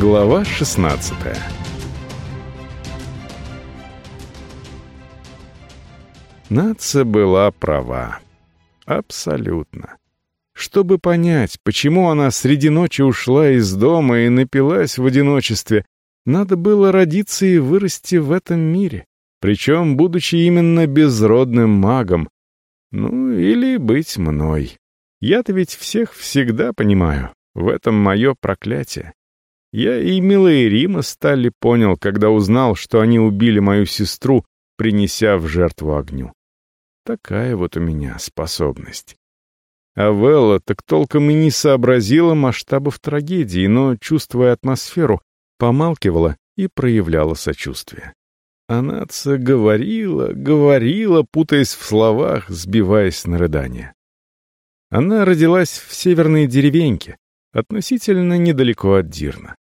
Глава 16 Наца была права. Абсолютно. Чтобы понять, почему она среди ночи ушла из дома и напилась в одиночестве, надо было родиться и вырасти в этом мире, причем будучи именно безродным магом. Ну, или быть мной. Я-то ведь всех всегда понимаю. В этом мое проклятие. Я и милая Рима Сталли понял, когда узнал, что они убили мою сестру, принеся в жертву огню. Такая вот у меня способность. А Велла так толком и не сообразила масштабов трагедии, но, чувствуя атмосферу, помалкивала и проявляла сочувствие. Анаца говорила, говорила, путаясь в словах, сбиваясь на рыдание. Она родилась в северной деревеньке, относительно недалеко от Дирна.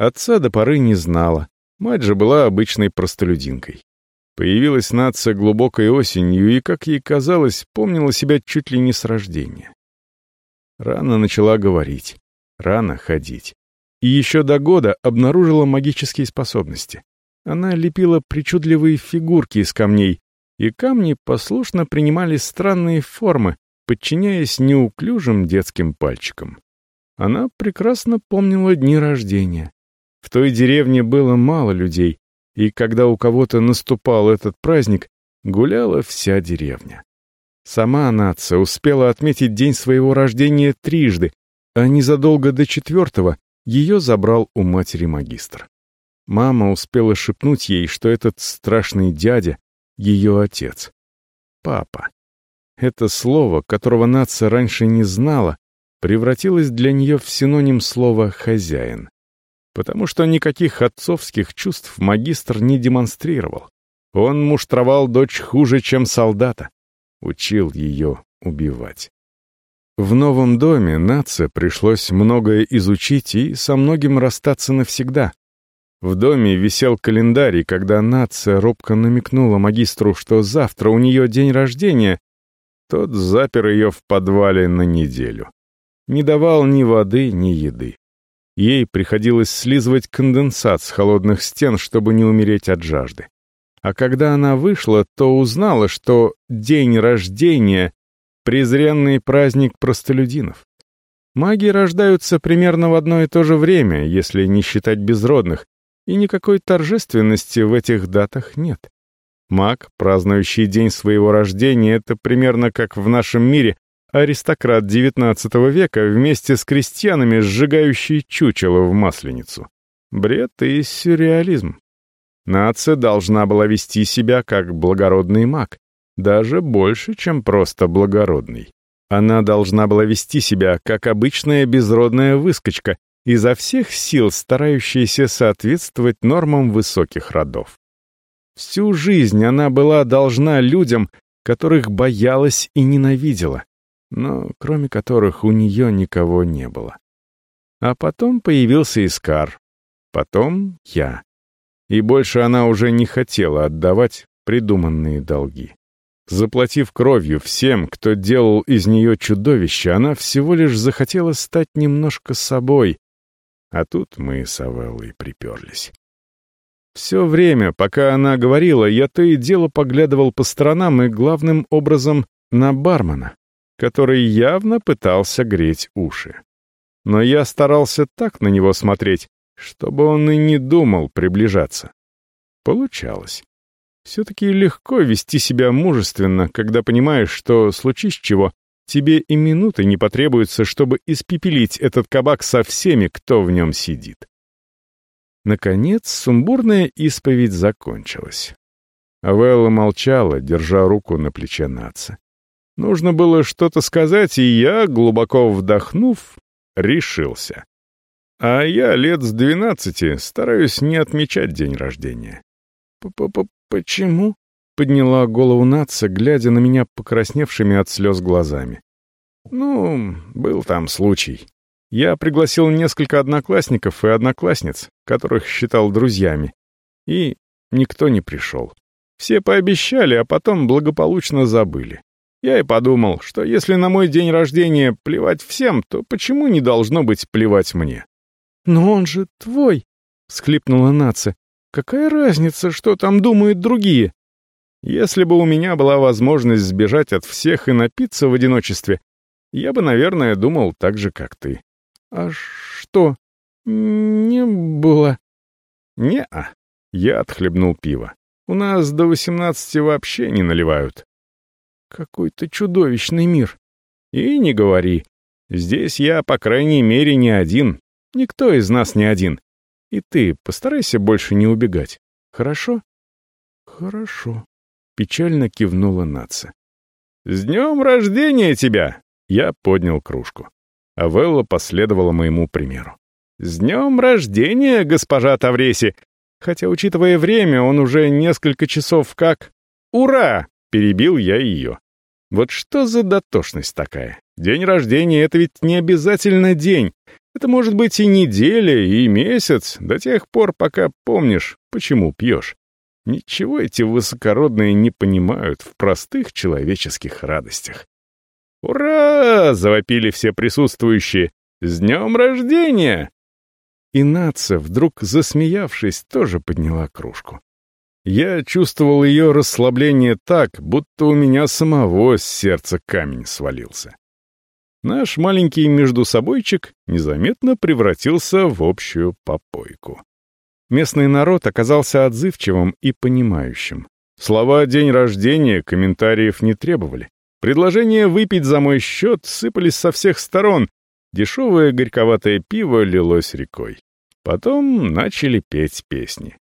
Отца до поры не знала, мать же была обычной простолюдинкой. Появилась нация глубокой осенью и, как ей казалось, помнила себя чуть ли не с рождения. Рано начала говорить, рано ходить. И еще до года обнаружила магические способности. Она лепила причудливые фигурки из камней, и камни послушно принимали странные формы, подчиняясь неуклюжим детским пальчикам. Она прекрасно помнила дни рождения. В той деревне было мало людей, и когда у кого-то наступал этот праздник, гуляла вся деревня. Сама нация успела отметить день своего рождения трижды, а незадолго до четвертого ее забрал у матери магистр. Мама успела шепнуть ей, что этот страшный дядя — ее отец. Папа. Это слово, которого нация раньше не знала, превратилось для нее в синоним слова «хозяин». Потому что никаких отцовских чувств магистр не демонстрировал. Он муштровал дочь хуже, чем солдата. Учил ее убивать. В новом доме нация пришлось многое изучить и со многим расстаться навсегда. В доме висел календарь, и когда нация робко намекнула магистру, что завтра у нее день рождения, тот запер ее в подвале на неделю не давал ни воды, ни еды. Ей приходилось слизывать конденсат с холодных стен, чтобы не умереть от жажды. А когда она вышла, то узнала, что день рождения — презренный праздник простолюдинов. Маги рождаются примерно в одно и то же время, если не считать безродных, и никакой торжественности в этих датах нет. Маг, празднующий день своего рождения, это примерно как в нашем мире аристократ XIX века вместе с крестьянами, сжигающий чучело в масленицу. Бред и сюрреализм. Нация должна была вести себя как благородный маг, даже больше, чем просто благородный. Она должна была вести себя как обычная безродная выскочка, изо всех сил старающаяся соответствовать нормам высоких родов. Всю жизнь она была должна людям, которых боялась и ненавидела, но кроме которых у нее никого не было. А потом появился Искар, потом я. И больше она уже не хотела отдавать придуманные долги. Заплатив кровью всем, кто делал из нее чудовище, она всего лишь захотела стать немножко собой. А тут мы с Авеллой приперлись. Все время, пока она говорила, я то и дело поглядывал по сторонам и, главным образом, на бармена, который явно пытался греть уши. Но я старался так на него смотреть, чтобы он и не думал приближаться. Получалось. Все-таки легко вести себя мужественно, когда понимаешь, что, случись чего, тебе и минуты не потребуется, чтобы испепелить этот кабак со всеми, кто в нем сидит. Наконец, сумбурная исповедь закончилась. Авелла молчала, держа руку на плече Наца. Нужно было что-то сказать, и я, глубоко вдохнув, решился. А я лет с двенадцати стараюсь не отмечать день рождения. П -п -п «Почему?» — подняла голову Натса, глядя на меня покрасневшими от слез глазами. «Ну, был там случай. Я пригласил несколько одноклассников и одноклассниц, которых считал друзьями, и никто не пришел. Все пообещали, а потом благополучно забыли. Я и подумал, что если на мой день рождения плевать всем, то почему не должно быть плевать мне? «Но он же твой!» — схлипнула Наца. «Какая разница, что там думают другие?» Если бы у меня была возможность сбежать от всех и напиться в одиночестве, я бы, наверное, думал так же, как ты. А что? Не было. Не-а. Я отхлебнул пиво. У нас до восемнадцати вообще не наливают. Какой-то чудовищный мир. И не говори. Здесь я, по крайней мере, не один. Никто из нас не один. И ты постарайся больше не убегать. Хорошо? Хорошо. Печально кивнула Наца. «С днем рождения тебя!» Я поднял кружку. Авелла последовала моему примеру. «С днем рождения, госпожа Тавреси! Хотя, учитывая время, он уже несколько часов как... Ура!» — перебил я ее. Вот что за дотошность такая? День рождения — это ведь не обязательно день. Это может быть и неделя, и месяц, до тех пор, пока помнишь, почему пьешь. Ничего эти высокородные не понимают в простых человеческих радостях. «Ура!» — завопили все присутствующие. «С днем рождения!» И Наца, вдруг засмеявшись, тоже подняла кружку. Я чувствовал ее расслабление так, будто у меня самого с сердца камень свалился. Наш маленький междусобойчик незаметно превратился в общую попойку. Местный народ оказался отзывчивым и понимающим. Слова «день рождения» комментариев не требовали. Предложения выпить за мой счет сыпались со всех сторон. Дешевое горьковатое пиво лилось рекой. Потом начали петь песни.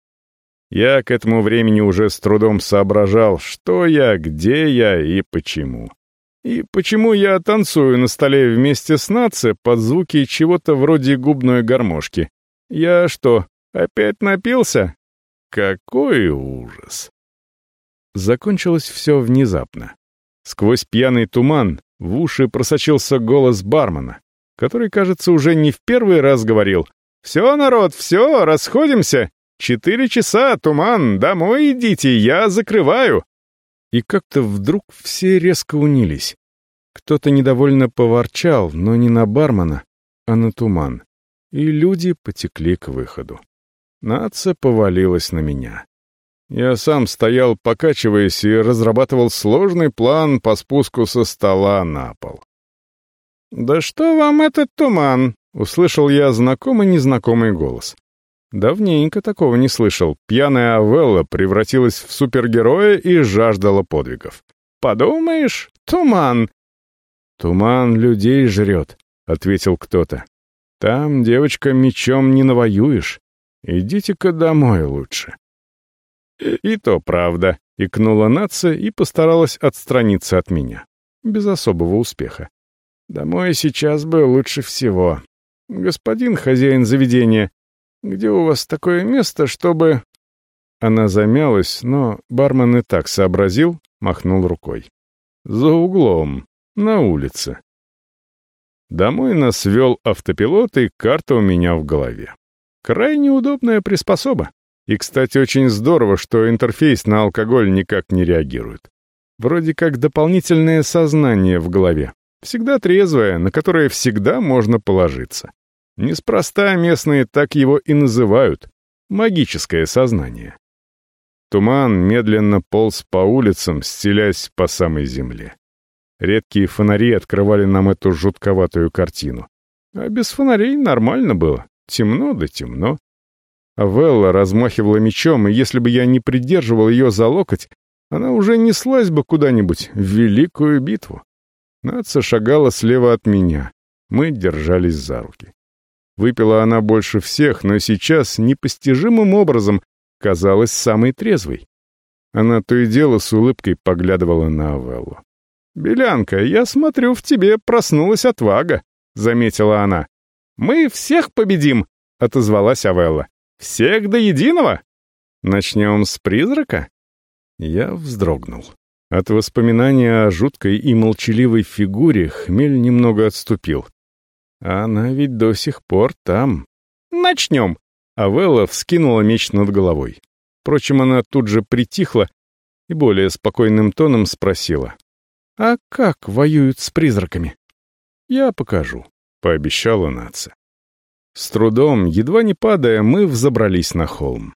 Я к этому времени уже с трудом соображал, что я, где я и почему. И почему я танцую на столе вместе с Наци под звуки чего-то вроде губной гармошки. Я что, опять напился? Какой ужас! Закончилось все внезапно. Сквозь пьяный туман в уши просочился голос бармена, который, кажется, уже не в первый раз говорил «Все, народ, все, расходимся! Четыре часа, туман, домой идите, я закрываю!» И как-то вдруг все резко унились. Кто-то недовольно поворчал, но не на бармена, а на туман. И люди потекли к выходу. Наца повалилась на меня. Я сам стоял, покачиваясь, и разрабатывал сложный план по спуску со стола на пол. «Да что вам этот туман?» — услышал я знакомый незнакомый голос. Давненько такого не слышал. Пьяная Авелла превратилась в супергероя и жаждала подвигов. «Подумаешь, туман!» «Туман людей жрет», — ответил кто-то. «Там, девочка, мечом не навоюешь. Идите-ка домой лучше». «И то правда», — икнула нация и постаралась отстраниться от меня. Без особого успеха. «Домой сейчас бы лучше всего. Господин хозяин заведения, где у вас такое место, чтобы...» Она замялась, но бармен и так сообразил, махнул рукой. «За углом, на улице». Домой нас вел автопилот, и карта у меня в голове. Крайне удобная приспособа. И, кстати, очень здорово, что интерфейс на алкоголь никак не реагирует. Вроде как дополнительное сознание в голове. Всегда трезвое, на которое всегда можно положиться. Неспроста местные так его и называют — магическое сознание. Туман медленно полз по улицам, стелясь по самой земле. Редкие фонари открывали нам эту жутковатую картину. А без фонарей нормально было. Темно да темно. А Велла размахивала мечом, и если бы я не придерживал ее за локоть, она уже неслась бы куда-нибудь в великую битву. Наца шагала слева от меня. Мы держались за руки. Выпила она больше всех, но сейчас непостижимым образом казалась самой трезвой. Она то и дело с улыбкой поглядывала на Авеллу. «Белянка, я смотрю, в тебе проснулась отвага», — заметила она. «Мы всех победим», — отозвалась Авелла. «Всех до единого? Начнем с призрака?» Я вздрогнул. От воспоминания о жуткой и молчаливой фигуре хмель немного отступил. Она ведь до сих пор там. Начнем. Авелла вскинула меч над головой. Впрочем, она тут же притихла и более спокойным тоном спросила. «А как воюют с призраками?» «Я покажу», — пообещала нация. С трудом, едва не падая, мы взобрались на холм.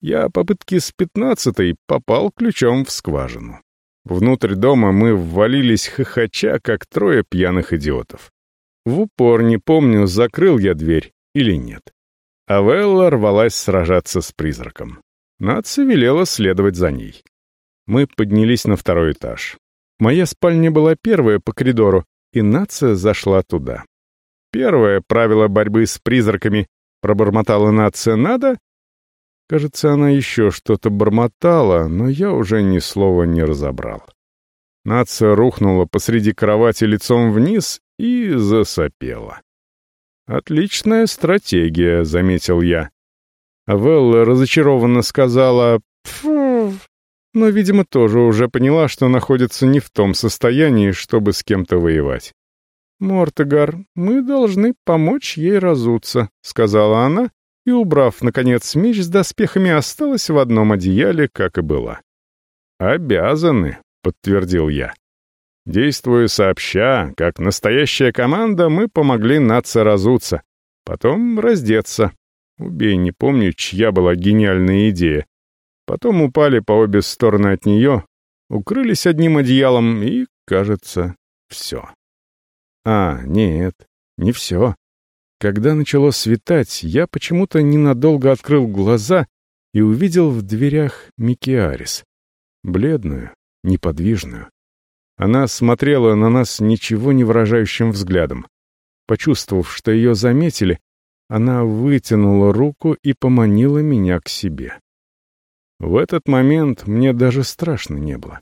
Я попытки с пятнадцатой попал ключом в скважину. Внутрь дома мы ввалились хохоча, как трое пьяных идиотов. В упор не помню, закрыл я дверь или нет. А рвалась сражаться с призраком. Нация велела следовать за ней. Мы поднялись на второй этаж. Моя спальня была первая по коридору, и нация зашла туда. Первое правило борьбы с призраками пробормотала нация «надо». Кажется, она еще что-то бормотала, но я уже ни слова не разобрал. Нация рухнула посреди кровати лицом вниз и засопела. «Отличная стратегия», — заметил я. Велла разочарованно сказала «Фу», но, видимо, тоже уже поняла, что находится не в том состоянии, чтобы с кем-то воевать. «Мортегар, мы должны помочь ей разуться», — сказала она, и, убрав, наконец, меч с доспехами, осталась в одном одеяле, как и была. «Обязаны», — подтвердил я. Действуя сообща, как настоящая команда, мы помогли Натце разуться, потом раздеться. Убей, не помню, чья была гениальная идея. Потом упали по обе стороны от нее, укрылись одним одеялом и, кажется, все. А, нет, не все. Когда начало светать, я почему-то ненадолго открыл глаза и увидел в дверях Микиарис. Бледную, неподвижную. Она смотрела на нас ничего не выражающим взглядом. Почувствовав, что ее заметили, она вытянула руку и поманила меня к себе. В этот момент мне даже страшно не было.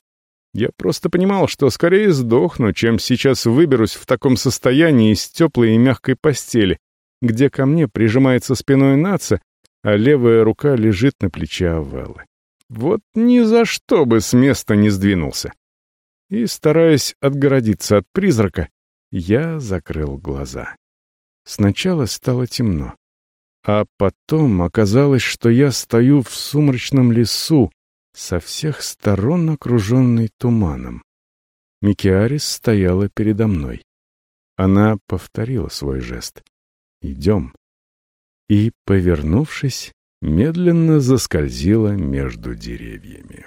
Я просто понимал, что скорее сдохну, чем сейчас выберусь в таком состоянии из теплой и мягкой постели, где ко мне прижимается спиной наца, а левая рука лежит на плече Авеллы. Вот ни за что бы с места не сдвинулся. И, стараясь отгородиться от призрака, я закрыл глаза. Сначала стало темно. А потом оказалось, что я стою в сумрачном лесу, со всех сторон окруженный туманом. Микиарис стояла передо мной. Она повторила свой жест. «Идем». И, повернувшись, медленно заскользила между деревьями.